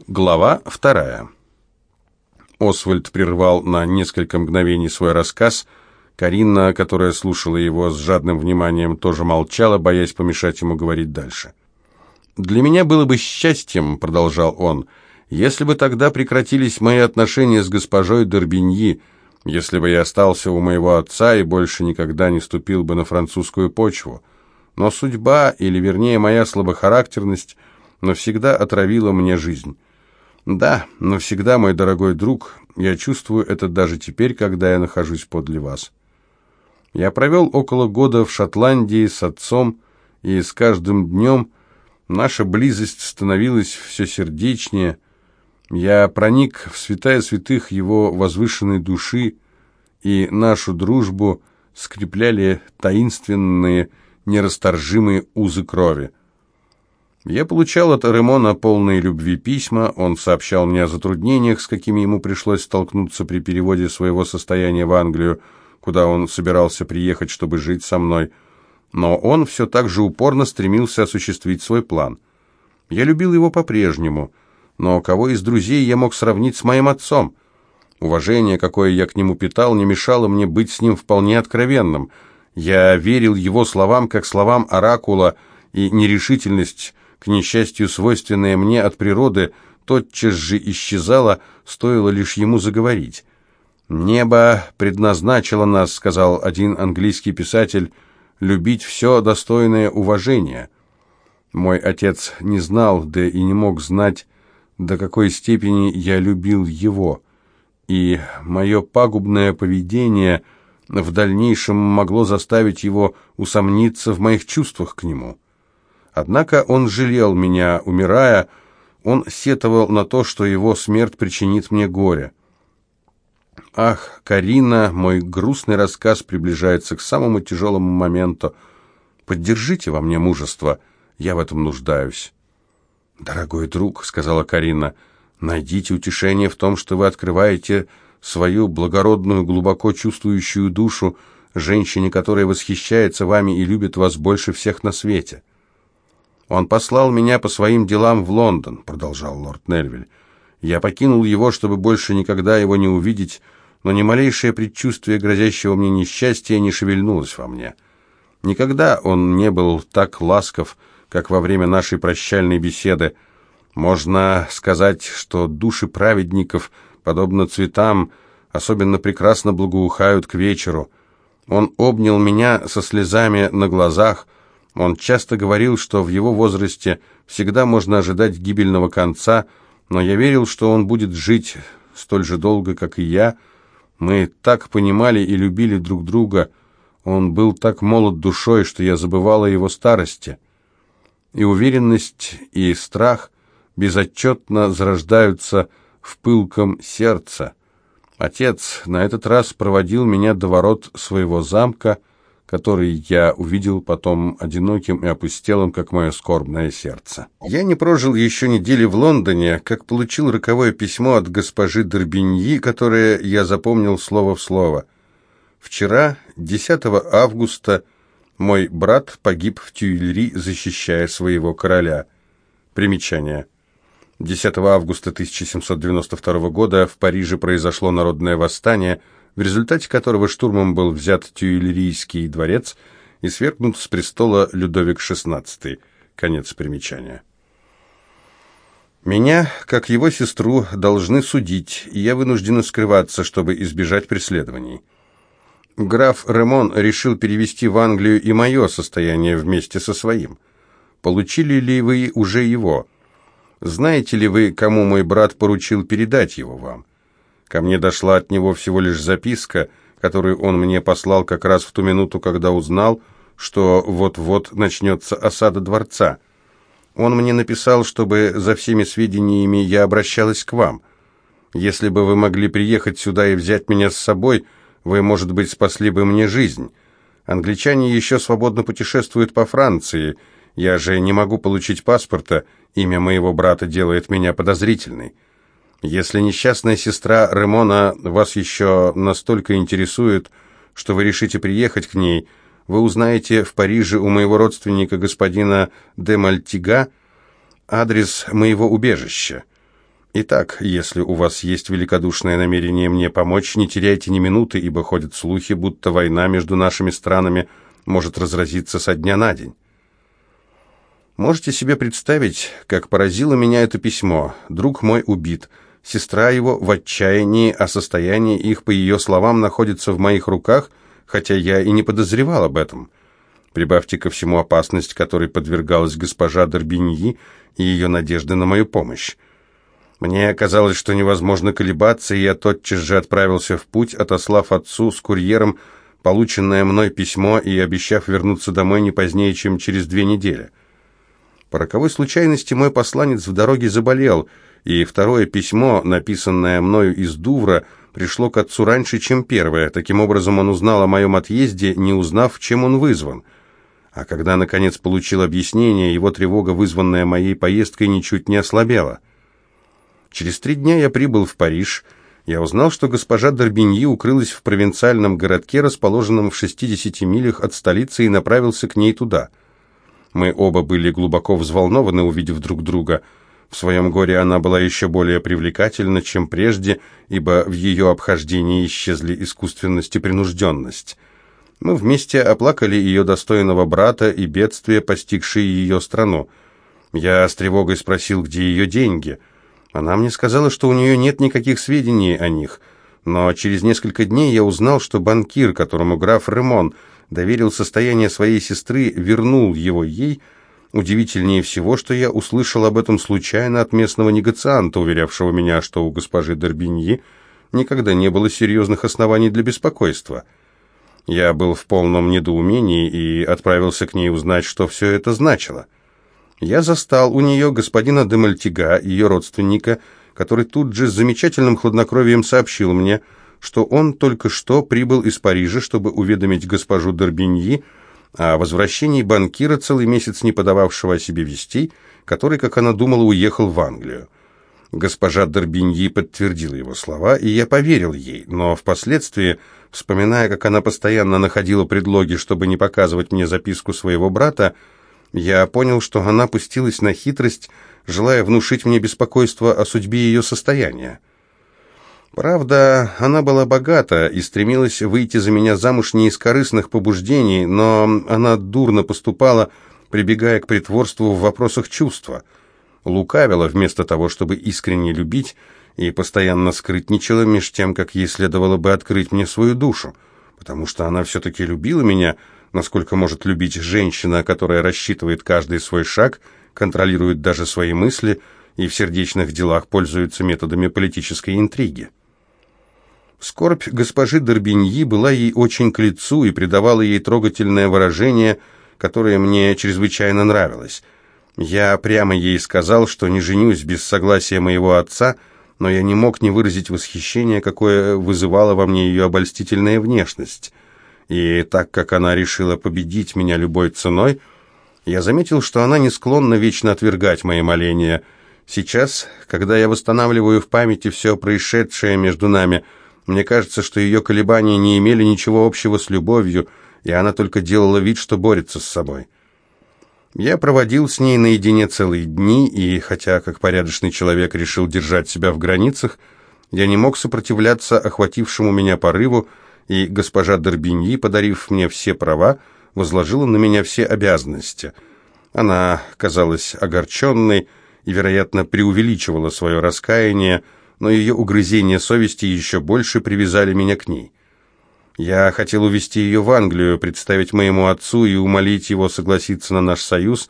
Глава вторая. Освальд прервал на несколько мгновений свой рассказ. Карина, которая слушала его с жадным вниманием, тоже молчала, боясь помешать ему говорить дальше. «Для меня было бы счастьем», — продолжал он, — «если бы тогда прекратились мои отношения с госпожой Дорбиньи, если бы я остался у моего отца и больше никогда не ступил бы на французскую почву. Но судьба, или вернее моя слабохарактерность, навсегда отравила мне жизнь». Да, навсегда, мой дорогой друг, я чувствую это даже теперь, когда я нахожусь подле вас. Я провел около года в Шотландии с отцом, и с каждым днем наша близость становилась все сердечнее. Я проник в святая святых его возвышенной души, и нашу дружбу скрепляли таинственные, нерасторжимые узы крови. Я получал от Ремона полные любви письма, он сообщал мне о затруднениях, с какими ему пришлось столкнуться при переводе своего состояния в Англию, куда он собирался приехать, чтобы жить со мной. Но он все так же упорно стремился осуществить свой план. Я любил его по-прежнему, но кого из друзей я мог сравнить с моим отцом? Уважение, какое я к нему питал, не мешало мне быть с ним вполне откровенным. Я верил его словам, как словам оракула, и нерешительность к несчастью, свойственное мне от природы, тотчас же исчезало, стоило лишь ему заговорить. «Небо предназначило нас», — сказал один английский писатель, — «любить все достойное уважения». Мой отец не знал, да и не мог знать, до какой степени я любил его, и мое пагубное поведение в дальнейшем могло заставить его усомниться в моих чувствах к нему. Однако он жалел меня, умирая, он сетовал на то, что его смерть причинит мне горе. Ах, Карина, мой грустный рассказ приближается к самому тяжелому моменту. Поддержите во мне мужество, я в этом нуждаюсь. Дорогой друг, сказала Карина, найдите утешение в том, что вы открываете свою благородную, глубоко чувствующую душу женщине, которая восхищается вами и любит вас больше всех на свете. «Он послал меня по своим делам в Лондон», — продолжал лорд Нельвиль. «Я покинул его, чтобы больше никогда его не увидеть, но ни малейшее предчувствие грозящего мне несчастья не шевельнулось во мне. Никогда он не был так ласков, как во время нашей прощальной беседы. Можно сказать, что души праведников, подобно цветам, особенно прекрасно благоухают к вечеру. Он обнял меня со слезами на глазах, — он часто говорил, что в его возрасте всегда можно ожидать гибельного конца, но я верил, что он будет жить столь же долго, как и я. Мы так понимали и любили друг друга. Он был так молод душой, что я забывала о его старости. И уверенность, и страх безотчетно зарождаются в пылком сердце. Отец на этот раз проводил меня до ворот своего замка, который я увидел потом одиноким и опустелым, как мое скорбное сердце. Я не прожил еще недели в Лондоне, как получил роковое письмо от госпожи Дорбиньи, которое я запомнил слово в слово. Вчера, 10 августа, мой брат погиб в Тюильри, защищая своего короля. Примечание. 10 августа 1792 года в Париже произошло народное восстание – в результате которого штурмом был взят Тюильрийский дворец и свергнут с престола Людовик XVI. Конец примечания. Меня, как его сестру, должны судить, и я вынуждена скрываться, чтобы избежать преследований. Граф Ремон решил перевести в Англию и мое состояние вместе со своим. Получили ли вы уже его? Знаете ли вы, кому мой брат поручил передать его вам? Ко мне дошла от него всего лишь записка, которую он мне послал как раз в ту минуту, когда узнал, что вот-вот начнется осада дворца. Он мне написал, чтобы за всеми сведениями я обращалась к вам. Если бы вы могли приехать сюда и взять меня с собой, вы, может быть, спасли бы мне жизнь. Англичане еще свободно путешествуют по Франции. Я же не могу получить паспорта. Имя моего брата делает меня подозрительной. Если несчастная сестра Ремона вас еще настолько интересует, что вы решите приехать к ней, вы узнаете в Париже у моего родственника господина де Мальтига адрес моего убежища. Итак, если у вас есть великодушное намерение мне помочь, не теряйте ни минуты, ибо ходят слухи, будто война между нашими странами может разразиться со дня на день. Можете себе представить, как поразило меня это письмо. Друг мой убит. Сестра его в отчаянии, а состояние их, по ее словам, находится в моих руках, хотя я и не подозревал об этом. Прибавьте ко всему опасность, которой подвергалась госпожа Дорбиньи и ее надежды на мою помощь. Мне казалось, что невозможно колебаться, и я тотчас же отправился в путь, отослав отцу с курьером полученное мной письмо и обещав вернуться домой не позднее, чем через две недели. По роковой случайности мой посланец в дороге заболел, и второе письмо, написанное мною из Дувра, пришло к отцу раньше, чем первое. Таким образом, он узнал о моем отъезде, не узнав, чем он вызван. А когда, наконец, получил объяснение, его тревога, вызванная моей поездкой, ничуть не ослабела. Через три дня я прибыл в Париж. Я узнал, что госпожа Дорбиньи укрылась в провинциальном городке, расположенном в 60 милях от столицы, и направился к ней туда. Мы оба были глубоко взволнованы, увидев друг друга. В своем горе она была еще более привлекательна, чем прежде, ибо в ее обхождении исчезли искусственность и принужденность. Мы вместе оплакали ее достойного брата и бедствия, постигшие ее страну. Я с тревогой спросил, где ее деньги – она мне сказала, что у нее нет никаких сведений о них, но через несколько дней я узнал, что банкир, которому граф Ремон доверил состояние своей сестры, вернул его ей. Удивительнее всего, что я услышал об этом случайно от местного негацианта, уверявшего меня, что у госпожи Дорбиньи никогда не было серьезных оснований для беспокойства. Я был в полном недоумении и отправился к ней узнать, что все это значило. Я застал у нее господина де Мальтига, ее родственника, который тут же с замечательным хладнокровием сообщил мне, что он только что прибыл из Парижа, чтобы уведомить госпожу Дорбиньи о возвращении банкира, целый месяц не подававшего о себе вестей, который, как она думала, уехал в Англию. Госпожа Дорбиньи подтвердила его слова, и я поверил ей, но впоследствии, вспоминая, как она постоянно находила предлоги, чтобы не показывать мне записку своего брата, я понял, что она пустилась на хитрость, желая внушить мне беспокойство о судьбе ее состояния. Правда, она была богата и стремилась выйти за меня замуж не из корыстных побуждений, но она дурно поступала, прибегая к притворству в вопросах чувства. Лукавила вместо того, чтобы искренне любить, и постоянно скрытничала меж тем, как ей следовало бы открыть мне свою душу, потому что она все-таки любила меня, насколько может любить женщина, которая рассчитывает каждый свой шаг, контролирует даже свои мысли и в сердечных делах пользуется методами политической интриги. Скорбь госпожи Дорбиньи была ей очень к лицу и придавала ей трогательное выражение, которое мне чрезвычайно нравилось. Я прямо ей сказал, что не женюсь без согласия моего отца, но я не мог не выразить восхищение, какое вызывала во мне ее обольстительная внешность и так как она решила победить меня любой ценой, я заметил, что она не склонна вечно отвергать мои моления. Сейчас, когда я восстанавливаю в памяти все происшедшее между нами, мне кажется, что ее колебания не имели ничего общего с любовью, и она только делала вид, что борется с собой. Я проводил с ней наедине целые дни, и хотя, как порядочный человек, решил держать себя в границах, я не мог сопротивляться охватившему меня порыву, и госпожа Дорбиньи, подарив мне все права, возложила на меня все обязанности. Она казалась огорченной и, вероятно, преувеличивала свое раскаяние, но ее угрызения совести еще больше привязали меня к ней. Я хотел увезти ее в Англию, представить моему отцу и умолить его согласиться на наш союз,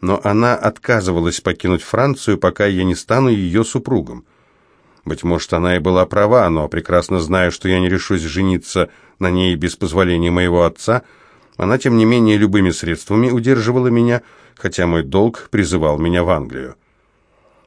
но она отказывалась покинуть Францию, пока я не стану ее супругом. Быть может, она и была права, но, прекрасно зная, что я не решусь жениться на ней без позволения моего отца, она, тем не менее, любыми средствами удерживала меня, хотя мой долг призывал меня в Англию.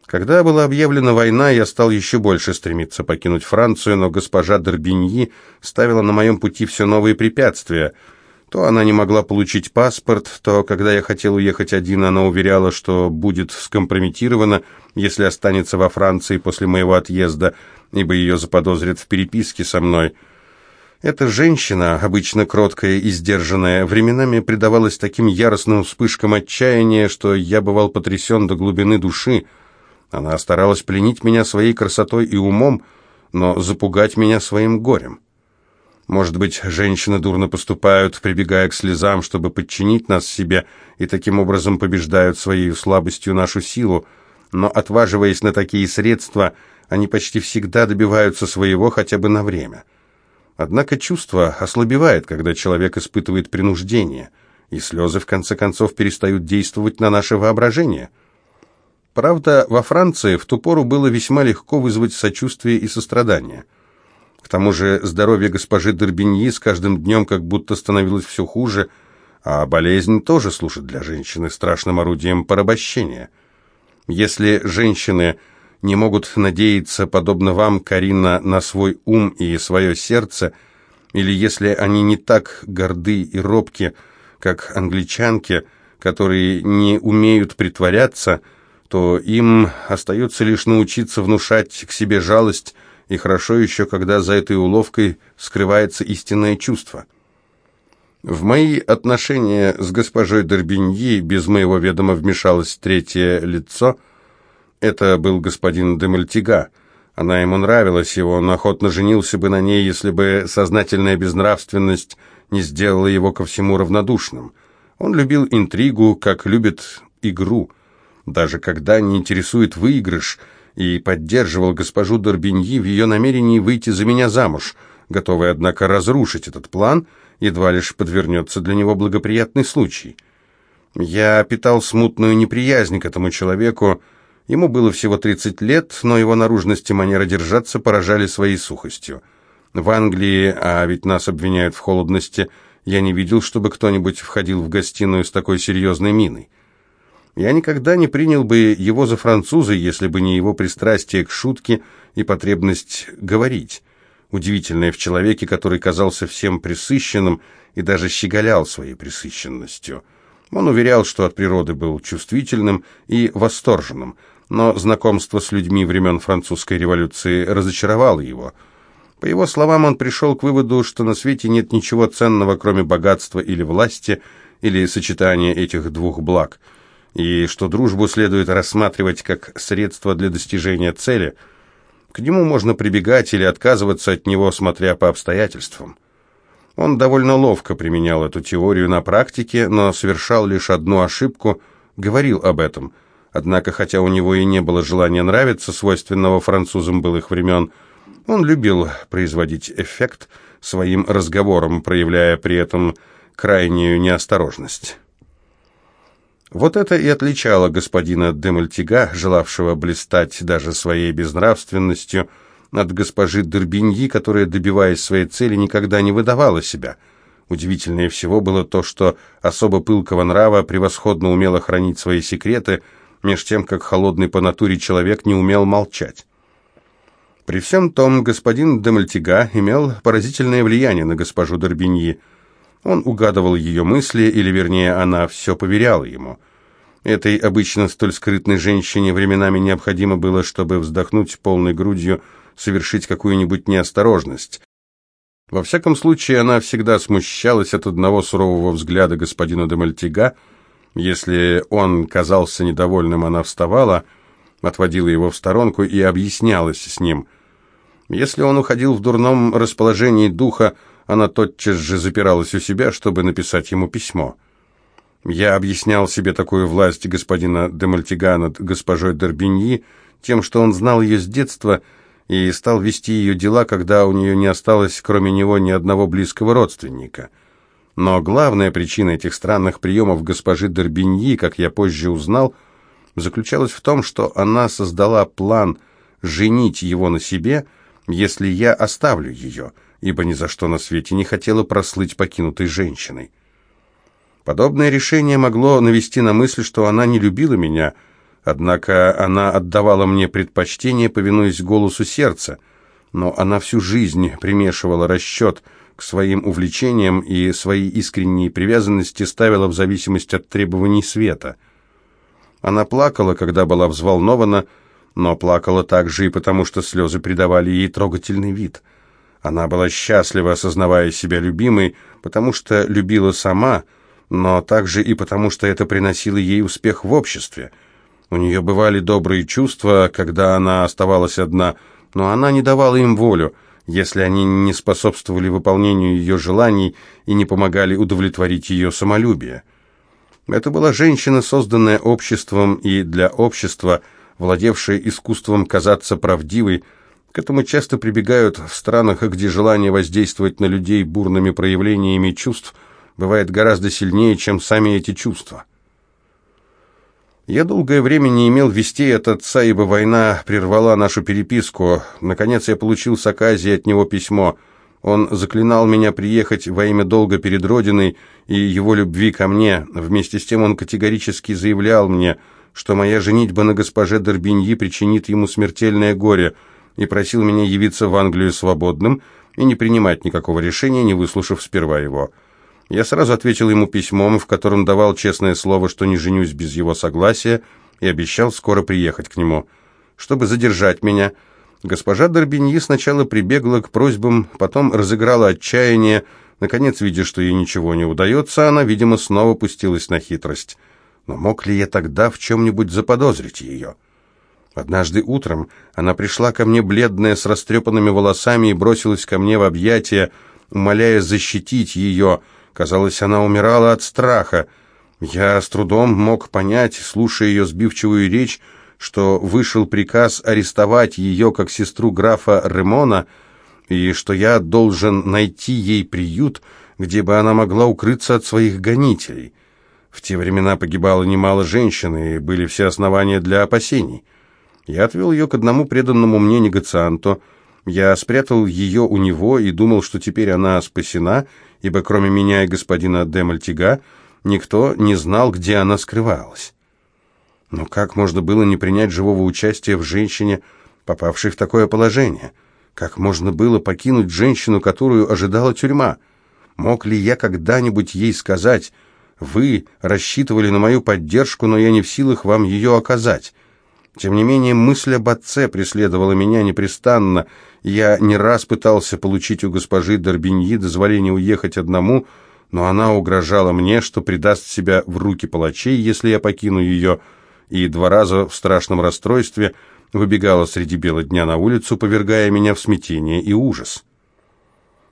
Когда была объявлена война, я стал еще больше стремиться покинуть Францию, но госпожа Дорбиньи ставила на моем пути все новые препятствия – то она не могла получить паспорт, то, когда я хотел уехать один, она уверяла, что будет скомпрометирована, если останется во Франции после моего отъезда, ибо ее заподозрят в переписке со мной. Эта женщина, обычно кроткая и сдержанная, временами предавалась таким яростным вспышкам отчаяния, что я бывал потрясен до глубины души. Она старалась пленить меня своей красотой и умом, но запугать меня своим горем. Может быть, женщины дурно поступают, прибегая к слезам, чтобы подчинить нас себе, и таким образом побеждают своей слабостью нашу силу, но, отваживаясь на такие средства, они почти всегда добиваются своего хотя бы на время. Однако чувство ослабевает, когда человек испытывает принуждение, и слезы, в конце концов, перестают действовать на наше воображение. Правда, во Франции в ту пору было весьма легко вызвать сочувствие и сострадание – к тому же здоровье госпожи Дорбиньи с каждым днем как будто становилось все хуже, а болезнь тоже служит для женщины страшным орудием порабощения. Если женщины не могут надеяться, подобно вам, Карина, на свой ум и свое сердце, или если они не так горды и робки, как англичанки, которые не умеют притворяться, то им остается лишь научиться внушать к себе жалость, и хорошо еще, когда за этой уловкой скрывается истинное чувство. В мои отношения с госпожой Дорбиньи без моего ведома вмешалось третье лицо. Это был господин де Мальтига. Она ему нравилась, и он охотно женился бы на ней, если бы сознательная безнравственность не сделала его ко всему равнодушным. Он любил интригу, как любит игру. Даже когда не интересует выигрыш – и поддерживал госпожу Дорбиньи в ее намерении выйти за меня замуж, готовый, однако, разрушить этот план, едва лишь подвернется для него благоприятный случай. Я питал смутную неприязнь к этому человеку, ему было всего 30 лет, но его наружность и манера держаться поражали своей сухостью. В Англии, а ведь нас обвиняют в холодности, я не видел, чтобы кто-нибудь входил в гостиную с такой серьезной миной. Я никогда не принял бы его за француза, если бы не его пристрастие к шутке и потребность говорить. Удивительное в человеке, который казался всем присыщенным и даже щеголял своей присыщенностью. Он уверял, что от природы был чувствительным и восторженным, но знакомство с людьми времен французской революции разочаровало его. По его словам, он пришел к выводу, что на свете нет ничего ценного, кроме богатства или власти, или сочетания этих двух благ – и что дружбу следует рассматривать как средство для достижения цели. К нему можно прибегать или отказываться от него, смотря по обстоятельствам. Он довольно ловко применял эту теорию на практике, но совершал лишь одну ошибку, говорил об этом. Однако, хотя у него и не было желания нравиться, свойственного французам былых времен, он любил производить эффект своим разговором, проявляя при этом крайнюю неосторожность. Вот это и отличало господина Демальтига, желавшего блистать даже своей безнравственностью, от госпожи Дербиньи, которая, добиваясь своей цели, никогда не выдавала себя. Удивительнее всего было то, что особо пылкого нрава превосходно умела хранить свои секреты, меж тем, как холодный по натуре человек не умел молчать. При всем том, господин Демальтига имел поразительное влияние на госпожу Дербиньи – он угадывал ее мысли, или, вернее, она все поверяла ему. Этой обычно столь скрытной женщине временами необходимо было, чтобы вздохнуть полной грудью, совершить какую-нибудь неосторожность. Во всяком случае, она всегда смущалась от одного сурового взгляда господина де Мальтига. Если он казался недовольным, она вставала, отводила его в сторонку и объяснялась с ним. Если он уходил в дурном расположении духа, она тотчас же запиралась у себя, чтобы написать ему письмо. Я объяснял себе такую власть господина де Мальтига над госпожой Дорбиньи тем, что он знал ее с детства и стал вести ее дела, когда у нее не осталось, кроме него, ни одного близкого родственника. Но главная причина этих странных приемов госпожи Дорбиньи, как я позже узнал, заключалась в том, что она создала план женить его на себе, если я оставлю ее – ибо ни за что на свете не хотела прослыть покинутой женщиной. Подобное решение могло навести на мысль, что она не любила меня, однако она отдавала мне предпочтение, повинуясь голосу сердца, но она всю жизнь примешивала расчет к своим увлечениям и свои искренние привязанности ставила в зависимость от требований света. Она плакала, когда была взволнована, но плакала также и потому, что слезы придавали ей трогательный вид – она была счастлива, осознавая себя любимой, потому что любила сама, но также и потому, что это приносило ей успех в обществе. У нее бывали добрые чувства, когда она оставалась одна, но она не давала им волю, если они не способствовали выполнению ее желаний и не помогали удовлетворить ее самолюбие. Это была женщина, созданная обществом и для общества, владевшая искусством казаться правдивой, к этому часто прибегают в странах, где желание воздействовать на людей бурными проявлениями чувств бывает гораздо сильнее, чем сами эти чувства. Я долгое время не имел вестей от отца, ибо война прервала нашу переписку. Наконец я получил с Аказии от него письмо. Он заклинал меня приехать во имя долга перед Родиной и его любви ко мне. Вместе с тем он категорически заявлял мне, что моя женитьба на госпоже Дорбиньи причинит ему смертельное горе – и просил меня явиться в Англию свободным и не принимать никакого решения, не выслушав сперва его. Я сразу ответил ему письмом, в котором давал честное слово, что не женюсь без его согласия, и обещал скоро приехать к нему. Чтобы задержать меня, госпожа Дорбиньи сначала прибегла к просьбам, потом разыграла отчаяние, наконец, видя, что ей ничего не удается, она, видимо, снова пустилась на хитрость. Но мог ли я тогда в чем-нибудь заподозрить ее?» Однажды утром она пришла ко мне бледная, с растрепанными волосами, и бросилась ко мне в объятия, умоляя защитить ее. Казалось, она умирала от страха. Я с трудом мог понять, слушая ее сбивчивую речь, что вышел приказ арестовать ее как сестру графа Ремона, и что я должен найти ей приют, где бы она могла укрыться от своих гонителей. В те времена погибало немало женщин, и были все основания для опасений. Я отвел ее к одному преданному мне негацианту. Я спрятал ее у него и думал, что теперь она спасена, ибо кроме меня и господина де Мальтига никто не знал, где она скрывалась. Но как можно было не принять живого участия в женщине, попавшей в такое положение? Как можно было покинуть женщину, которую ожидала тюрьма? Мог ли я когда-нибудь ей сказать, «Вы рассчитывали на мою поддержку, но я не в силах вам ее оказать»? Тем не менее, мысль об отце преследовала меня непрестанно. Я не раз пытался получить у госпожи Дорбиньи дозволение уехать одному, но она угрожала мне, что предаст себя в руки палачей, если я покину ее, и два раза в страшном расстройстве выбегала среди бела дня на улицу, повергая меня в смятение и ужас.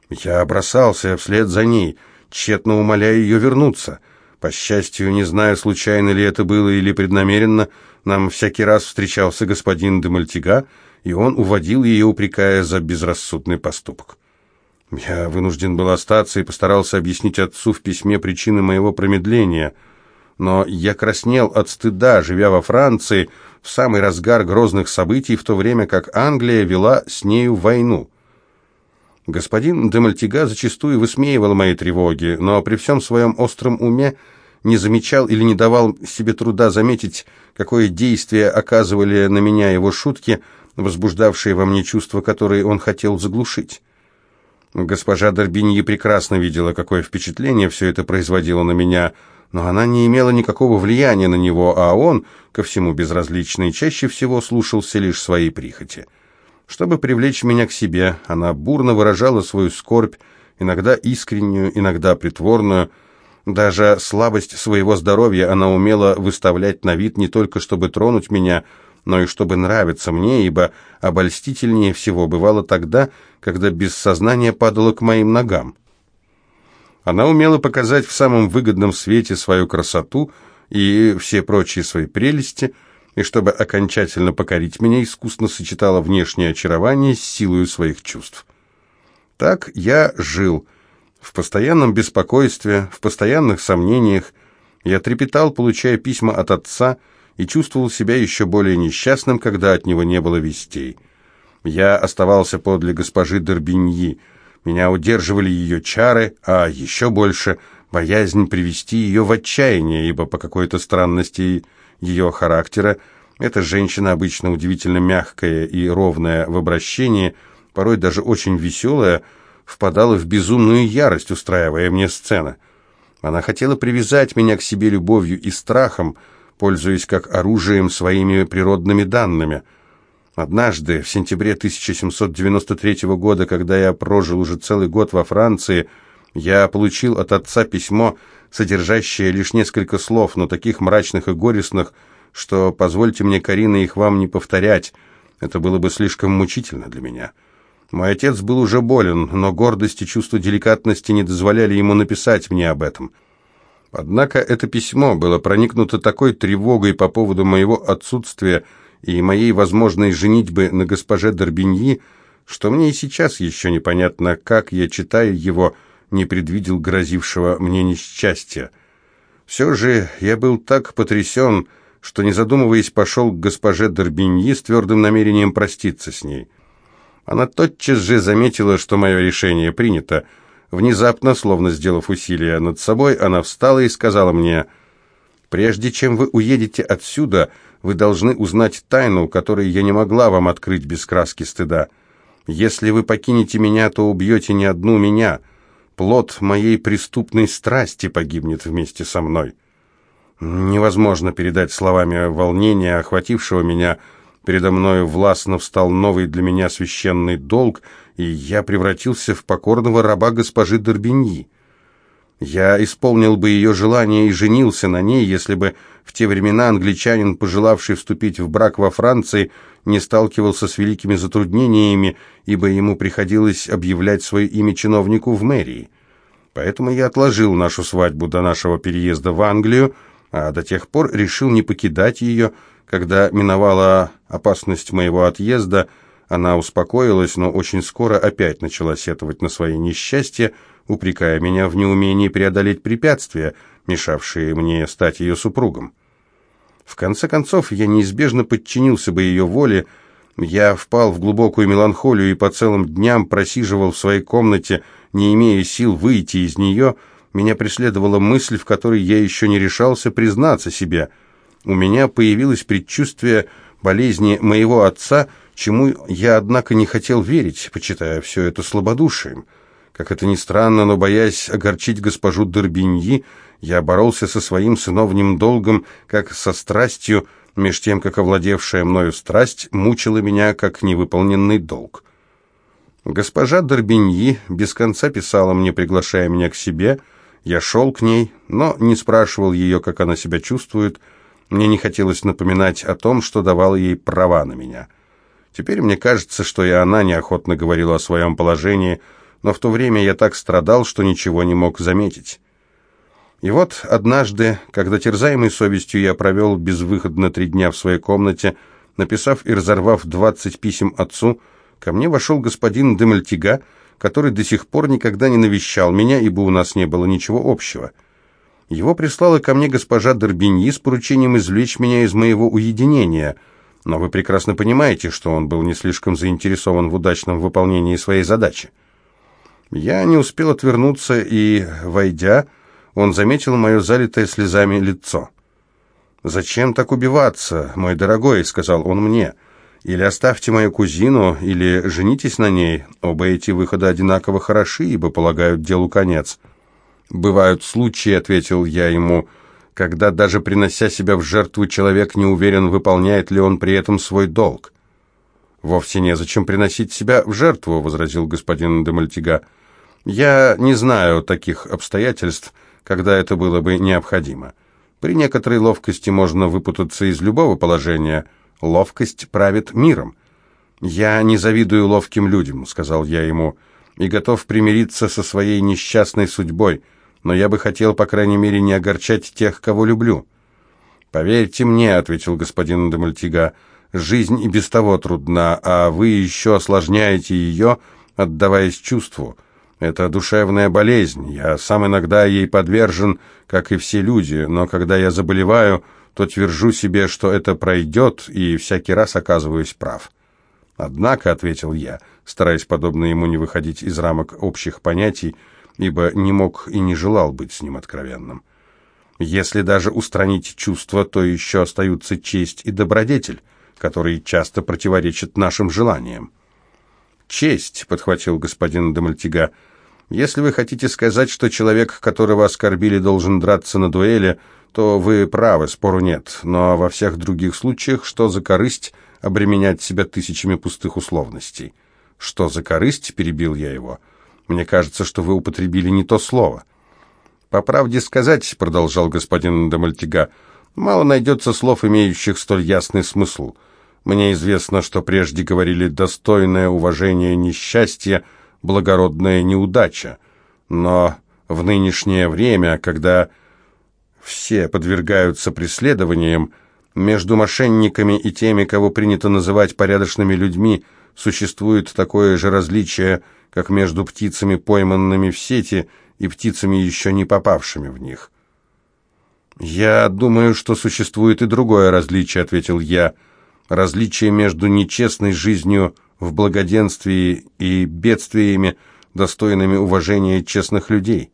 Я бросался вслед за ней, тщетно умоляя ее вернуться. По счастью, не знаю, случайно ли это было или преднамеренно, нам всякий раз встречался господин де Мальтига, и он уводил ее, упрекая за безрассудный поступок. Я вынужден был остаться и постарался объяснить отцу в письме причины моего промедления, но я краснел от стыда, живя во Франции, в самый разгар грозных событий, в то время как Англия вела с нею войну. Господин де Мальтига зачастую высмеивал мои тревоги, но при всем своем остром уме не замечал или не давал себе труда заметить, какое действие оказывали на меня его шутки, возбуждавшие во мне чувства, которые он хотел заглушить. Госпожа Дорбиньи прекрасно видела, какое впечатление все это производило на меня, но она не имела никакого влияния на него, а он, ко всему безразличный, чаще всего слушался лишь своей прихоти. Чтобы привлечь меня к себе, она бурно выражала свою скорбь, иногда искреннюю, иногда притворную, даже слабость своего здоровья она умела выставлять на вид не только чтобы тронуть меня, но и чтобы нравиться мне, ибо обольстительнее всего бывало тогда, когда без сознания падала к моим ногам. Она умела показать в самом выгодном свете свою красоту и все прочие свои прелести, и чтобы окончательно покорить меня, искусно сочетала внешнее очарование с силой своих чувств. Так я жил, в постоянном беспокойстве, в постоянных сомнениях. Я трепетал, получая письма от отца, и чувствовал себя еще более несчастным, когда от него не было вестей. Я оставался подле госпожи Дорбиньи. Меня удерживали ее чары, а еще больше боязнь привести ее в отчаяние, ибо по какой-то странности ее характера эта женщина, обычно удивительно мягкая и ровная в обращении, порой даже очень веселая, впадала в безумную ярость, устраивая мне сцены. Она хотела привязать меня к себе любовью и страхом, пользуясь как оружием своими природными данными. Однажды, в сентябре 1793 года, когда я прожил уже целый год во Франции, я получил от отца письмо, содержащее лишь несколько слов, но таких мрачных и горестных, что позвольте мне, Карина, их вам не повторять. Это было бы слишком мучительно для меня. Мой отец был уже болен, но гордость и чувство деликатности не дозволяли ему написать мне об этом. Однако это письмо было проникнуто такой тревогой по поводу моего отсутствия и моей возможной женитьбы на госпоже Дорбиньи, что мне и сейчас еще непонятно, как я, читая его, не предвидел грозившего мне несчастья. Все же я был так потрясен, что, не задумываясь, пошел к госпоже Дорбиньи с твердым намерением проститься с ней. Она тотчас же заметила, что мое решение принято. Внезапно, словно сделав усилие над собой, она встала и сказала мне, «Прежде чем вы уедете отсюда, вы должны узнать тайну, которую я не могла вам открыть без краски стыда. Если вы покинете меня, то убьете не одну меня. Плод моей преступной страсти погибнет вместе со мной». Невозможно передать словами волнения, охватившего меня. Передо мною властно встал новый для меня священный долг, и я превратился в покорного раба госпожи Дорбиньи. Я исполнил бы ее желание и женился на ней, если бы в те времена англичанин, пожелавший вступить в брак во Франции, не сталкивался с великими затруднениями, ибо ему приходилось объявлять свое имя чиновнику в мэрии. Поэтому я отложил нашу свадьбу до нашего переезда в Англию, а до тех пор решил не покидать ее. Когда миновала опасность моего отъезда, она успокоилась, но очень скоро опять начала сетовать на свои несчастья, упрекая меня в неумении преодолеть препятствия, мешавшие мне стать ее супругом. В конце концов, я неизбежно подчинился бы ее воле, я впал в глубокую меланхолию и по целым дням просиживал в своей комнате, не имея сил выйти из нее, меня преследовала мысль, в которой я еще не решался признаться себе. У меня появилось предчувствие болезни моего отца, чему я, однако, не хотел верить, почитая все это слабодушием. Как это ни странно, но боясь огорчить госпожу Дорбиньи, я боролся со своим сыновним долгом, как со страстью, меж тем, как овладевшая мною страсть мучила меня, как невыполненный долг. Госпожа Дорбиньи без конца писала мне, приглашая меня к себе — я шел к ней, но не спрашивал ее, как она себя чувствует. Мне не хотелось напоминать о том, что давало ей права на меня. Теперь мне кажется, что и она неохотно говорила о своем положении, но в то время я так страдал, что ничего не мог заметить. И вот однажды, когда терзаемой совестью я провел безвыходно три дня в своей комнате, написав и разорвав двадцать писем отцу, ко мне вошел господин Демальтига, который до сих пор никогда не навещал меня, ибо у нас не было ничего общего. Его прислала ко мне госпожа Дорбиньи с поручением извлечь меня из моего уединения, но вы прекрасно понимаете, что он был не слишком заинтересован в удачном выполнении своей задачи. Я не успел отвернуться, и, войдя, он заметил мое залитое слезами лицо. «Зачем так убиваться, мой дорогой?» — сказал он мне — или оставьте мою кузину, или женитесь на ней. Оба эти выхода одинаково хороши, ибо полагают делу конец. «Бывают случаи», — ответил я ему, — «когда даже принося себя в жертву, человек не уверен, выполняет ли он при этом свой долг». «Вовсе незачем приносить себя в жертву», — возразил господин де Мальтига. «Я не знаю таких обстоятельств, когда это было бы необходимо. При некоторой ловкости можно выпутаться из любого положения». Ловкость правит миром. «Я не завидую ловким людям», — сказал я ему, — «и готов примириться со своей несчастной судьбой, но я бы хотел, по крайней мере, не огорчать тех, кого люблю». «Поверьте мне», — ответил господин де Мальтига, — «жизнь и без того трудна, а вы еще осложняете ее, отдаваясь чувству. Это душевная болезнь, я сам иногда ей подвержен, как и все люди, но когда я заболеваю, то твержу себе, что это пройдет, и всякий раз оказываюсь прав. Однако, — ответил я, стараясь подобно ему не выходить из рамок общих понятий, ибо не мог и не желал быть с ним откровенным. Если даже устранить чувства, то еще остаются честь и добродетель, которые часто противоречат нашим желаниям. «Честь», — подхватил господин Демальтига, — «если вы хотите сказать, что человек, которого оскорбили, должен драться на дуэли, то вы правы, спору нет. Но во всех других случаях, что за корысть обременять себя тысячами пустых условностей? Что за корысть, перебил я его. Мне кажется, что вы употребили не то слово. По правде сказать, продолжал господин Демальтига, Мало найдется слов, имеющих столь ясный смысл. Мне известно, что прежде говорили «достойное уважение несчастье», «благородная неудача». Но в нынешнее время, когда все подвергаются преследованиям, между мошенниками и теми, кого принято называть порядочными людьми, существует такое же различие, как между птицами, пойманными в сети, и птицами, еще не попавшими в них. «Я думаю, что существует и другое различие», — ответил я. «Различие между нечестной жизнью в благоденствии и бедствиями, достойными уважения честных людей».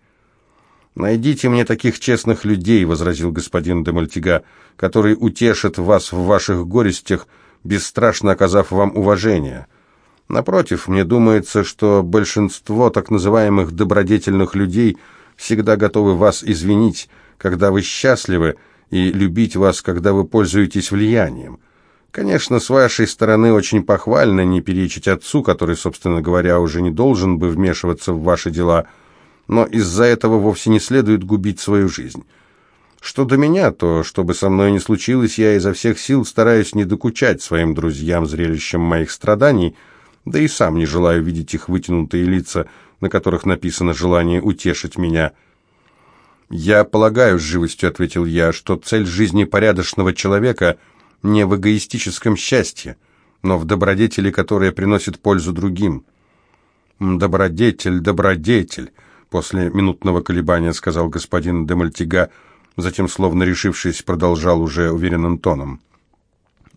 «Найдите мне таких честных людей», — возразил господин де Мальтига, «которые утешат вас в ваших горестях, бесстрашно оказав вам уважение». Напротив, мне думается, что большинство так называемых добродетельных людей всегда готовы вас извинить, когда вы счастливы, и любить вас, когда вы пользуетесь влиянием. Конечно, с вашей стороны очень похвально не перечить отцу, который, собственно говоря, уже не должен бы вмешиваться в ваши дела, но из-за этого вовсе не следует губить свою жизнь. Что до меня, то, что бы со мной ни случилось, я изо всех сил стараюсь не докучать своим друзьям зрелищем моих страданий, да и сам не желаю видеть их вытянутые лица, на которых написано желание утешить меня – «Я полагаю, с живостью ответил я, что цель жизни порядочного человека не в эгоистическом счастье, но в добродетели, которая приносит пользу другим». «Добродетель, добродетель», — после минутного колебания сказал господин де Мальтига, затем, словно решившись, продолжал уже уверенным тоном.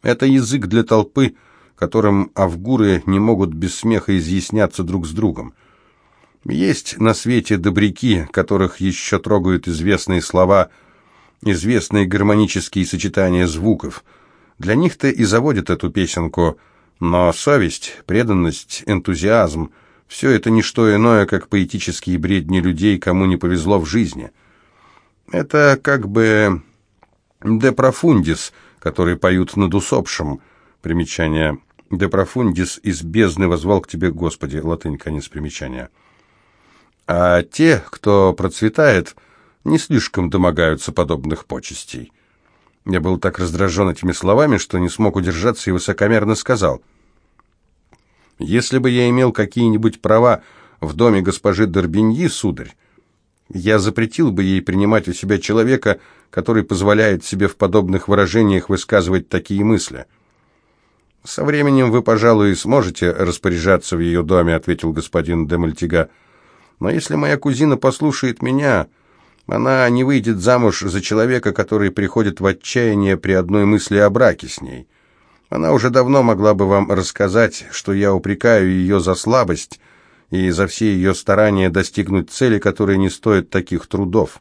«Это язык для толпы, которым авгуры не могут без смеха изъясняться друг с другом. Есть на свете добряки, которых еще трогают известные слова, известные гармонические сочетания звуков. Для них-то и заводят эту песенку, но совесть, преданность, энтузиазм — все это не что иное, как поэтические бредни людей, кому не повезло в жизни. Это как бы «де профундис», который поют над усопшим. Примечание «де профундис» из бездны возвал к тебе, Господи, латынь, конец примечания. А те, кто процветает, не слишком домогаются подобных почестей. Я был так раздражен этими словами, что не смог удержаться и высокомерно сказал. «Если бы я имел какие-нибудь права в доме госпожи Дорбиньи, сударь, я запретил бы ей принимать у себя человека, который позволяет себе в подобных выражениях высказывать такие мысли». «Со временем вы, пожалуй, сможете распоряжаться в ее доме», — ответил господин де Мальтига. Но если моя кузина послушает меня, она не выйдет замуж за человека, который приходит в отчаяние при одной мысли о браке с ней. Она уже давно могла бы вам рассказать, что я упрекаю ее за слабость и за все ее старания достигнуть цели, которая не стоит таких трудов.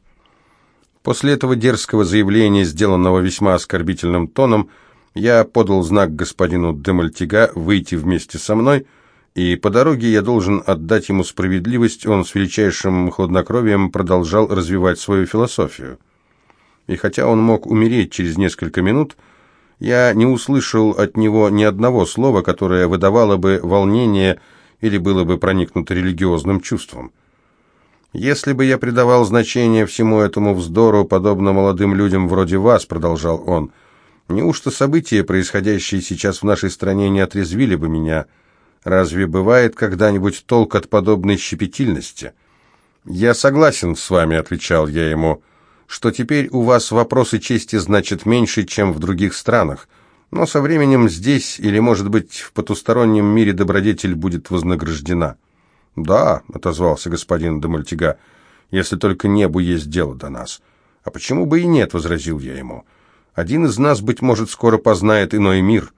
После этого дерзкого заявления, сделанного весьма оскорбительным тоном, я подал знак господину Демальтига выйти вместе со мной – и по дороге я должен отдать ему справедливость, он с величайшим хладнокровием продолжал развивать свою философию. И хотя он мог умереть через несколько минут, я не услышал от него ни одного слова, которое выдавало бы волнение или было бы проникнуто религиозным чувством. «Если бы я придавал значение всему этому вздору, подобно молодым людям вроде вас», — продолжал он, — «неужто события, происходящие сейчас в нашей стране, не отрезвили бы меня?» Разве бывает когда-нибудь толк от подобной щепетильности? «Я согласен с вами», — отвечал я ему, — «что теперь у вас вопросы чести значат меньше, чем в других странах, но со временем здесь или, может быть, в потустороннем мире добродетель будет вознаграждена». «Да», — отозвался господин Демальтига, — «если только небу есть дело до нас». «А почему бы и нет?» — возразил я ему. «Один из нас, быть может, скоро познает иной мир».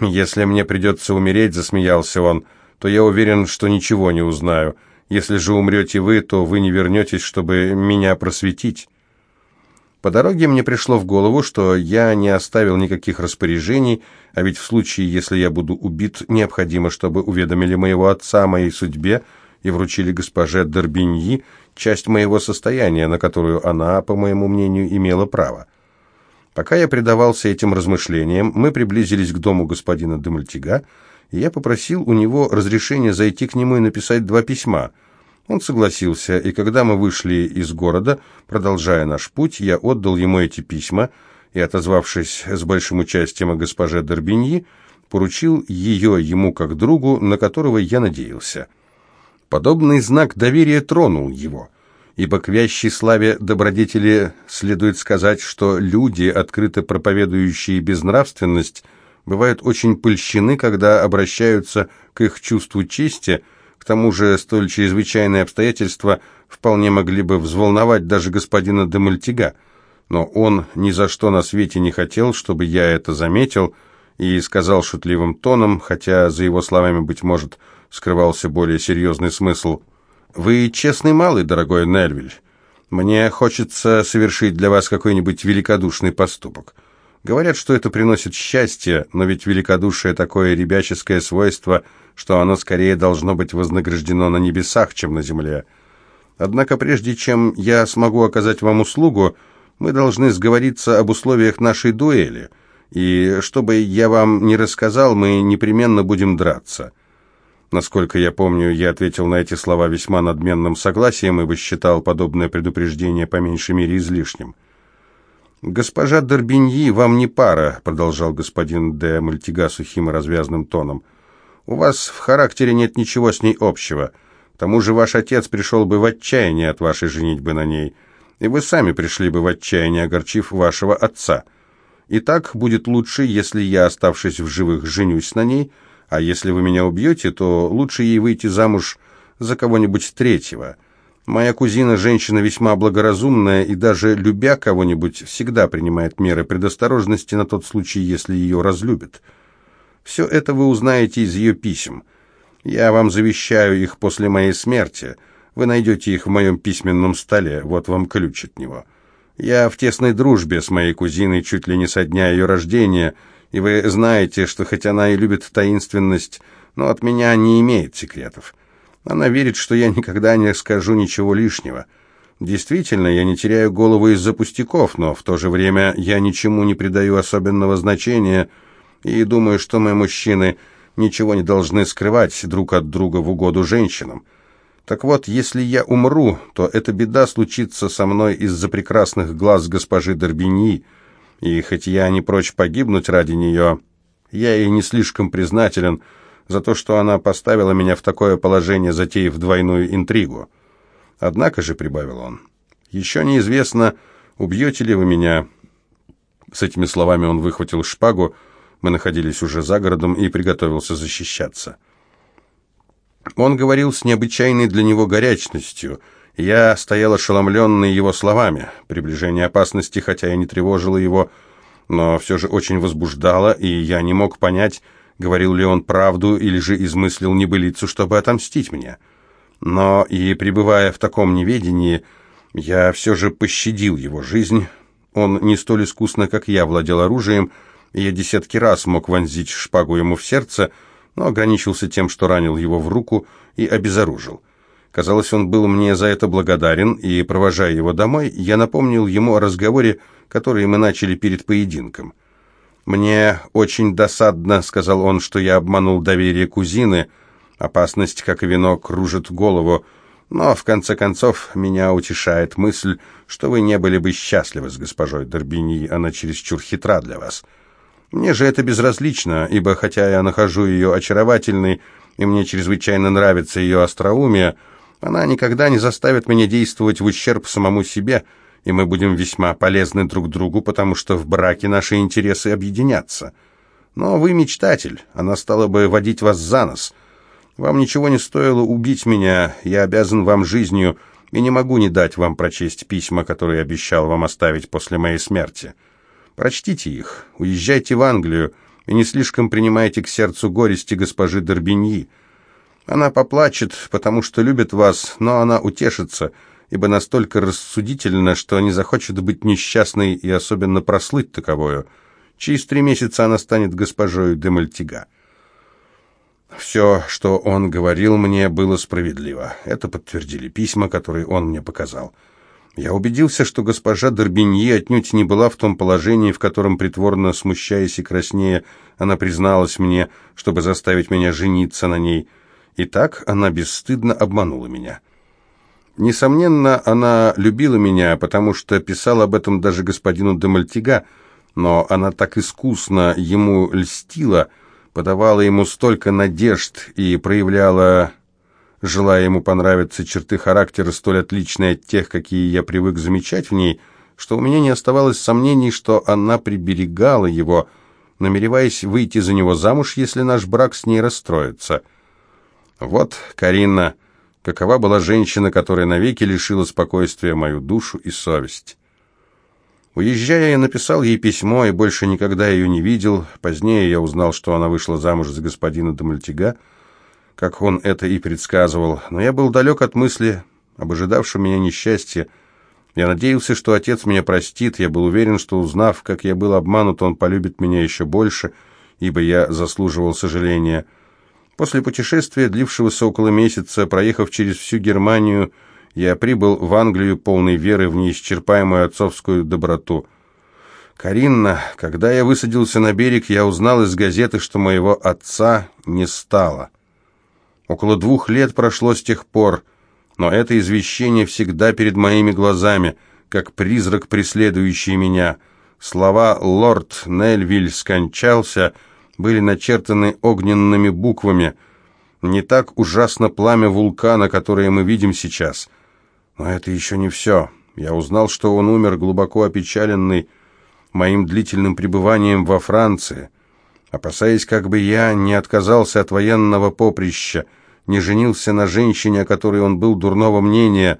«Если мне придется умереть», — засмеялся он, — «то я уверен, что ничего не узнаю. Если же умрете вы, то вы не вернетесь, чтобы меня просветить». По дороге мне пришло в голову, что я не оставил никаких распоряжений, а ведь в случае, если я буду убит, необходимо, чтобы уведомили моего отца о моей судьбе и вручили госпоже Дорбиньи часть моего состояния, на которую она, по моему мнению, имела право. Пока я предавался этим размышлениям, мы приблизились к дому господина Демальтига, и я попросил у него разрешения зайти к нему и написать два письма. Он согласился, и когда мы вышли из города, продолжая наш путь, я отдал ему эти письма, и, отозвавшись с большим участием о госпоже Дорбиньи, поручил ее ему как другу, на которого я надеялся. Подобный знак доверия тронул его, ибо к вящей славе добродетели следует сказать, что люди, открыто проповедующие безнравственность, бывают очень польщены, когда обращаются к их чувству чести, к тому же столь чрезвычайные обстоятельства вполне могли бы взволновать даже господина де Мальтига, но он ни за что на свете не хотел, чтобы я это заметил, и сказал шутливым тоном, хотя за его словами, быть может, скрывался более серьезный смысл. «Вы честный малый, дорогой Нельвиль. Мне хочется совершить для вас какой-нибудь великодушный поступок. Говорят, что это приносит счастье, но ведь великодушие такое ребяческое свойство, что оно скорее должно быть вознаграждено на небесах, чем на земле. Однако прежде чем я смогу оказать вам услугу, мы должны сговориться об условиях нашей дуэли, и, чтобы я вам не рассказал, мы непременно будем драться». Насколько я помню, я ответил на эти слова весьма надменным согласием, ибо считал подобное предупреждение по меньшей мере излишним. «Госпожа Дорбиньи вам не пара», — продолжал господин де Мальтига сухим и развязным тоном. «У вас в характере нет ничего с ней общего. К тому же ваш отец пришел бы в отчаяние от вашей женитьбы на ней, и вы сами пришли бы в отчаяние, огорчив вашего отца. И так будет лучше, если я, оставшись в живых, женюсь на ней, — а если вы меня убьете, то лучше ей выйти замуж за кого-нибудь третьего. Моя кузина женщина весьма благоразумная и даже любя кого-нибудь всегда принимает меры предосторожности на тот случай, если ее разлюбят. Все это вы узнаете из ее писем. Я вам завещаю их после моей смерти. Вы найдете их в моем письменном столе, вот вам ключ от него. Я в тесной дружбе с моей кузиной чуть ли не со дня ее рождения – и вы знаете, что хоть она и любит таинственность, но от меня не имеет секретов. Она верит, что я никогда не скажу ничего лишнего. Действительно, я не теряю голову из-за пустяков, но в то же время я ничему не придаю особенного значения и думаю, что мы, мужчины, ничего не должны скрывать друг от друга в угоду женщинам. Так вот, если я умру, то эта беда случится со мной из-за прекрасных глаз госпожи Дорбиньи, и хоть я не прочь погибнуть ради нее, я ей не слишком признателен за то, что она поставила меня в такое положение, затеяв двойную интригу. Однако же, — прибавил он, — еще неизвестно, убьете ли вы меня. С этими словами он выхватил шпагу, мы находились уже за городом, и приготовился защищаться. Он говорил с необычайной для него горячностью — я стоял ошеломленный его словами. Приближение опасности, хотя и не тревожило его, но все же очень возбуждало, и я не мог понять, говорил ли он правду или же измыслил небылицу, чтобы отомстить мне. Но и пребывая в таком неведении, я все же пощадил его жизнь. Он не столь искусно, как я, владел оружием, и я десятки раз мог вонзить шпагу ему в сердце, но ограничился тем, что ранил его в руку и обезоружил. Казалось, он был мне за это благодарен, и, провожая его домой, я напомнил ему о разговоре, который мы начали перед поединком. «Мне очень досадно», — сказал он, — «что я обманул доверие кузины. Опасность, как вино, кружит голову. Но, в конце концов, меня утешает мысль, что вы не были бы счастливы с госпожой Дорбини, она чересчур хитра для вас. Мне же это безразлично, ибо, хотя я нахожу ее очаровательной, и мне чрезвычайно нравится ее остроумие, — она никогда не заставит меня действовать в ущерб самому себе, и мы будем весьма полезны друг другу, потому что в браке наши интересы объединятся. Но вы мечтатель, она стала бы водить вас за нос. Вам ничего не стоило убить меня, я обязан вам жизнью, и не могу не дать вам прочесть письма, которые обещал вам оставить после моей смерти. Прочтите их, уезжайте в Англию, и не слишком принимайте к сердцу горести госпожи Дорбиньи. Она поплачет, потому что любит вас, но она утешится, ибо настолько рассудительна, что не захочет быть несчастной и особенно прослыть таковою. Через три месяца она станет госпожой де Мальтига. Все, что он говорил мне, было справедливо. Это подтвердили письма, которые он мне показал. Я убедился, что госпожа Дорбиньи отнюдь не была в том положении, в котором, притворно смущаясь и краснея, она призналась мне, чтобы заставить меня жениться на ней – и так она бесстыдно обманула меня. Несомненно, она любила меня, потому что писала об этом даже господину де Мальтига, но она так искусно ему льстила, подавала ему столько надежд и проявляла, желая ему понравиться, черты характера столь отличные от тех, какие я привык замечать в ней, что у меня не оставалось сомнений, что она приберегала его, намереваясь выйти за него замуж, если наш брак с ней расстроится. Вот, Карина, какова была женщина, которая навеки лишила спокойствия мою душу и совесть. Уезжая, я написал ей письмо и больше никогда ее не видел. Позднее я узнал, что она вышла замуж за господина Домальтига, как он это и предсказывал. Но я был далек от мысли об ожидавшем меня несчастье. Я надеялся, что отец меня простит. Я был уверен, что, узнав, как я был обманут, он полюбит меня еще больше, ибо я заслуживал сожаления. После путешествия, длившегося около месяца, проехав через всю Германию, я прибыл в Англию полной веры в неисчерпаемую отцовскую доброту. Каринна, когда я высадился на берег, я узнал из газеты, что моего отца не стало. Около двух лет прошло с тех пор, но это извещение всегда перед моими глазами, как призрак, преследующий меня. Слова «Лорд Нельвиль скончался» были начертаны огненными буквами. Не так ужасно пламя вулкана, которое мы видим сейчас — но это еще не все. Я узнал, что он умер глубоко опечаленный моим длительным пребыванием во Франции, опасаясь, как бы я не отказался от военного поприща, не женился на женщине, о которой он был дурного мнения,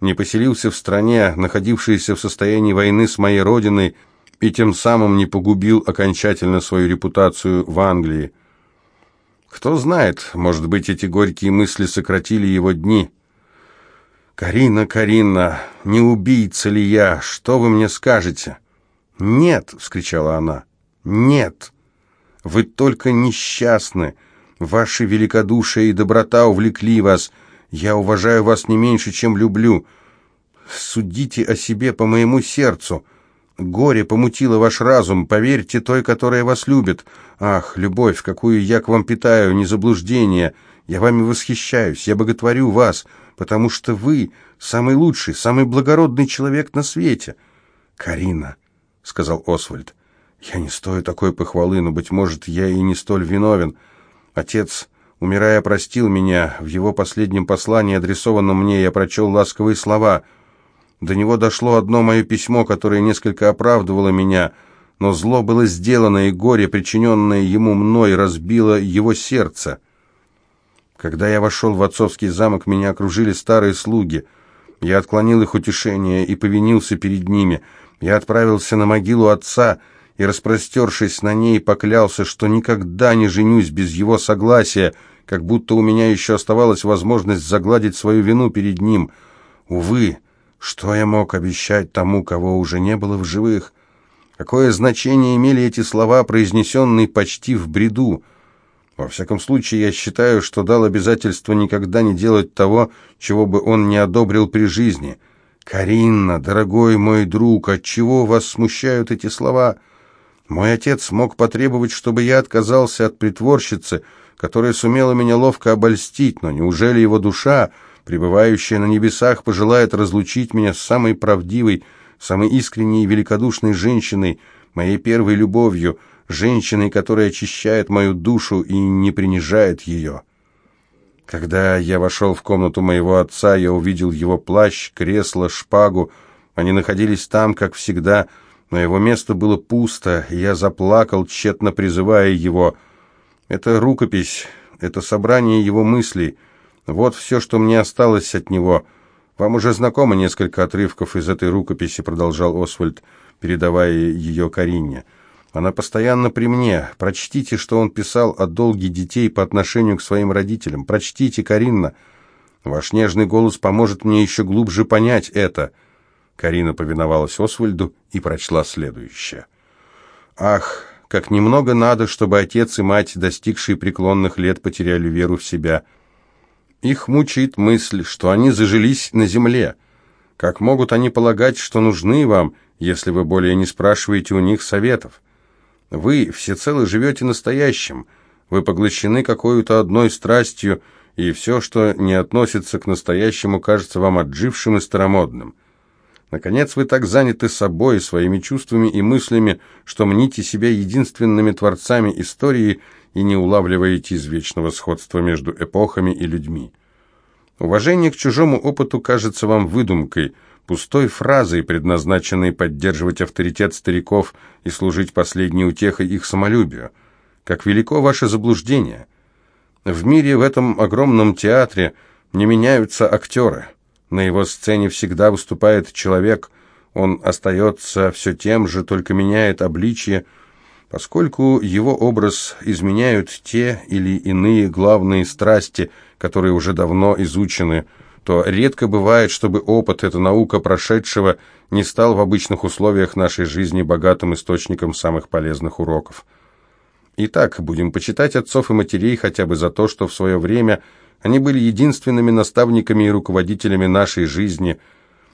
не поселился в стране, находившейся в состоянии войны с моей родиной, и тем самым не погубил окончательно свою репутацию в Англии. Кто знает, может быть, эти горькие мысли сократили его дни». «Карина, Карина, не убийца ли я? Что вы мне скажете?» «Нет!» — вскричала она. «Нет! Вы только несчастны. Ваши великодушие и доброта увлекли вас. Я уважаю вас не меньше, чем люблю. Судите о себе по моему сердцу. Горе помутило ваш разум. Поверьте той, которая вас любит. Ах, любовь, какую я к вам питаю, не заблуждение. Я вами восхищаюсь, я боготворю вас» потому что вы самый лучший, самый благородный человек на свете. Карина, сказал Освальд. Я не стою такой похвалы, но быть может, я и не столь виновен. Отец, умирая, простил меня. В его последнем послании, адресованном мне, я прочел ласковые слова. До него дошло одно мое письмо, которое несколько оправдывало меня, но зло было сделано, и горе, причиненное ему мной, разбило его сердце. Когда я вошел в отцовский замок, меня окружили старые слуги. Я отклонил их утешение и повинился перед ними. Я отправился на могилу отца и, распростершись на ней, поклялся, что никогда не женюсь без его согласия, как будто у меня еще оставалась возможность загладить свою вину перед ним. Увы, что я мог обещать тому, кого уже не было в живых? Какое значение имели эти слова, произнесенные почти в бреду? Во всяком случае, я считаю, что дал обязательство никогда не делать того, чего бы он не одобрил при жизни. Каринна, дорогой мой друг, отчего вас смущают эти слова? Мой отец мог потребовать, чтобы я отказался от притворщицы, которая сумела меня ловко обольстить, но неужели его душа, пребывающая на небесах, пожелает разлучить меня с самой правдивой, самой искренней и великодушной женщиной, моей первой любовью — женщиной, которая очищает мою душу и не принижает ее. Когда я вошел в комнату моего отца, я увидел его плащ, кресло, шпагу. Они находились там, как всегда, но его место было пусто, и я заплакал, тщетно призывая его. Это рукопись, это собрание его мыслей. Вот все, что мне осталось от него. Вам уже знакомо несколько отрывков из этой рукописи, продолжал Освальд, передавая ее Карине. Она постоянно при мне. Прочтите, что он писал о долге детей по отношению к своим родителям. Прочтите, Каринна. Ваш нежный голос поможет мне еще глубже понять это». Карина повиновалась Освальду и прочла следующее. «Ах, как немного надо, чтобы отец и мать, достигшие преклонных лет, потеряли веру в себя. Их мучает мысль, что они зажились на земле. Как могут они полагать, что нужны вам, если вы более не спрашиваете у них советов? Вы всецело живете настоящим, вы поглощены какой-то одной страстью, и все, что не относится к настоящему, кажется вам отжившим и старомодным. Наконец, вы так заняты собой, своими чувствами и мыслями, что мните себя единственными творцами истории и не улавливаете извечного сходства между эпохами и людьми. Уважение к чужому опыту кажется вам выдумкой, пустой фразой, предназначенной поддерживать авторитет стариков и служить последней утехой их самолюбию. Как велико ваше заблуждение. В мире, в этом огромном театре, не меняются актеры. На его сцене всегда выступает человек, он остается все тем же, только меняет обличье, поскольку его образ изменяют те или иные главные страсти, которые уже давно изучены, то редко бывает, чтобы опыт, эта наука прошедшего, не стал в обычных условиях нашей жизни богатым источником самых полезных уроков. Итак, будем почитать отцов и матерей хотя бы за то, что в свое время – они были единственными наставниками и руководителями нашей жизни.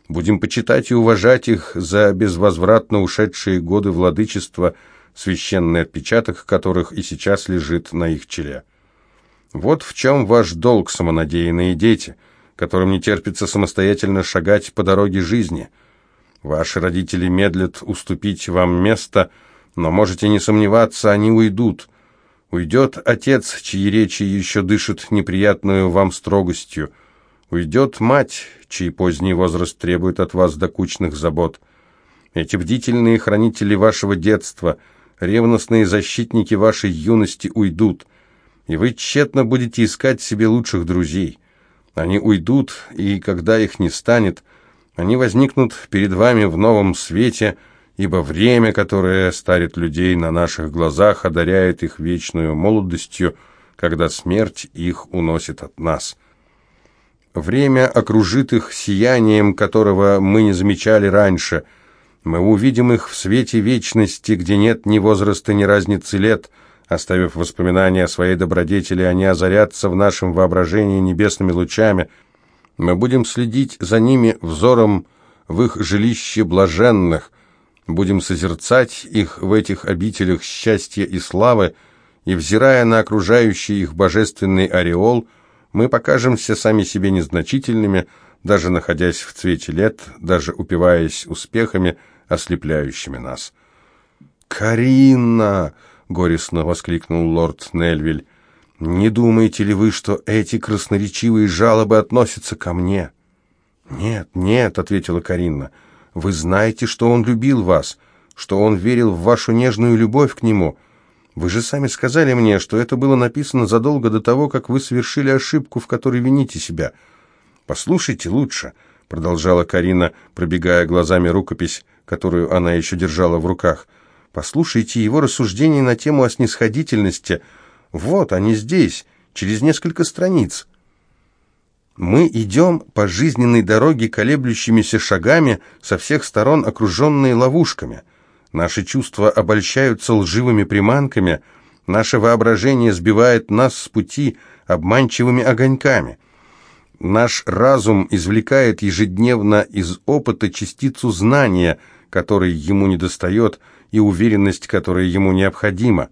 Будем почитать и уважать их за безвозвратно ушедшие годы владычества, священный отпечаток которых и сейчас лежит на их челе. Вот в чем ваш долг, самонадеянные дети, которым не терпится самостоятельно шагать по дороге жизни. Ваши родители медлят уступить вам место, но можете не сомневаться, они уйдут – Уйдет отец, чьи речи еще дышат неприятную вам строгостью. Уйдет мать, чей поздний возраст требует от вас докучных забот. Эти бдительные хранители вашего детства, ревностные защитники вашей юности уйдут, и вы тщетно будете искать себе лучших друзей. Они уйдут, и когда их не станет, они возникнут перед вами в новом свете – ибо время, которое старит людей на наших глазах, одаряет их вечную молодостью, когда смерть их уносит от нас. Время окружит их сиянием, которого мы не замечали раньше. Мы увидим их в свете вечности, где нет ни возраста, ни разницы лет. Оставив воспоминания о своей добродетели, они озарятся в нашем воображении небесными лучами. Мы будем следить за ними взором в их жилище блаженных – Будем созерцать их в этих обителях счастья и славы, и, взирая на окружающий их божественный ореол, мы покажемся сами себе незначительными, даже находясь в цвете лет, даже упиваясь успехами, ослепляющими нас. «Каринна!» — горестно воскликнул лорд Нельвиль. «Не думаете ли вы, что эти красноречивые жалобы относятся ко мне?» «Нет, нет», — ответила Каринна, — вы знаете, что он любил вас, что он верил в вашу нежную любовь к нему. Вы же сами сказали мне, что это было написано задолго до того, как вы совершили ошибку, в которой вините себя. Послушайте лучше, продолжала Карина, пробегая глазами рукопись, которую она еще держала в руках. Послушайте его рассуждения на тему о снисходительности. Вот они здесь, через несколько страниц. Мы идем по жизненной дороге колеблющимися шагами, со всех сторон окруженные ловушками. Наши чувства обольщаются лживыми приманками, наше воображение сбивает нас с пути обманчивыми огоньками. Наш разум извлекает ежедневно из опыта частицу знания, которой ему недостает, и уверенность, которая ему необходима.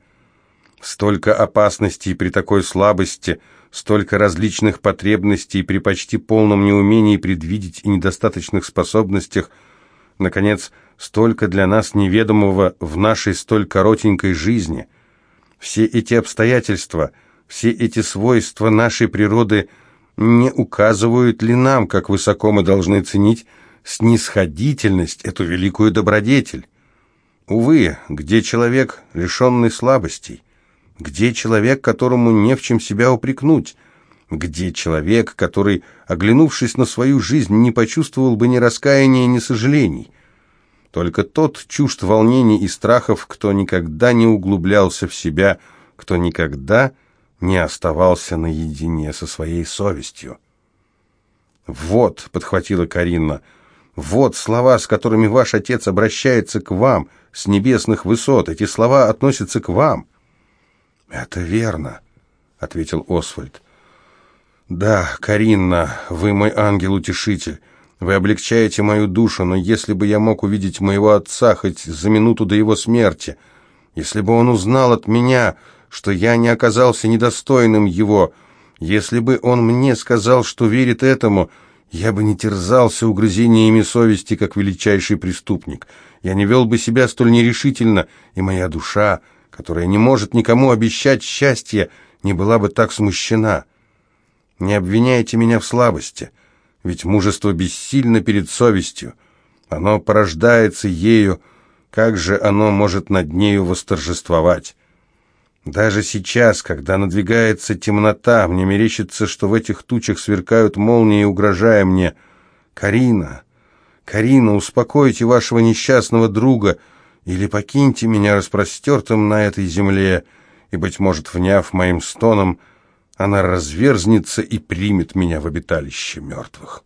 Столько опасностей при такой слабости – столько различных потребностей при почти полном неумении предвидеть и недостаточных способностях, наконец, столько для нас неведомого в нашей столь коротенькой жизни. Все эти обстоятельства, все эти свойства нашей природы не указывают ли нам, как высоко мы должны ценить снисходительность, эту великую добродетель? Увы, где человек, лишенный слабостей? Где человек, которому не в чем себя упрекнуть? Где человек, который, оглянувшись на свою жизнь, не почувствовал бы ни раскаяния, ни сожалений? Только тот чужд волнений и страхов, кто никогда не углублялся в себя, кто никогда не оставался наедине со своей совестью. «Вот», — подхватила Карина, — «вот слова, с которыми ваш отец обращается к вам с небесных высот. Эти слова относятся к вам». «Это верно», — ответил Освальд. «Да, Каринна, вы мой ангел-утешитель. Вы облегчаете мою душу, но если бы я мог увидеть моего отца хоть за минуту до его смерти, если бы он узнал от меня, что я не оказался недостойным его, если бы он мне сказал, что верит этому, я бы не терзался угрызениями совести, как величайший преступник. Я не вел бы себя столь нерешительно, и моя душа, которая не может никому обещать счастье, не была бы так смущена. Не обвиняйте меня в слабости, ведь мужество бессильно перед совестью. Оно порождается ею, как же оно может над нею восторжествовать? Даже сейчас, когда надвигается темнота, мне мерещится, что в этих тучах сверкают молнии, угрожая мне. «Карина! Карина, успокойте вашего несчастного друга или покиньте меня распростертым на этой земле, и, быть может, вняв моим стоном, она разверзнется и примет меня в обиталище мертвых».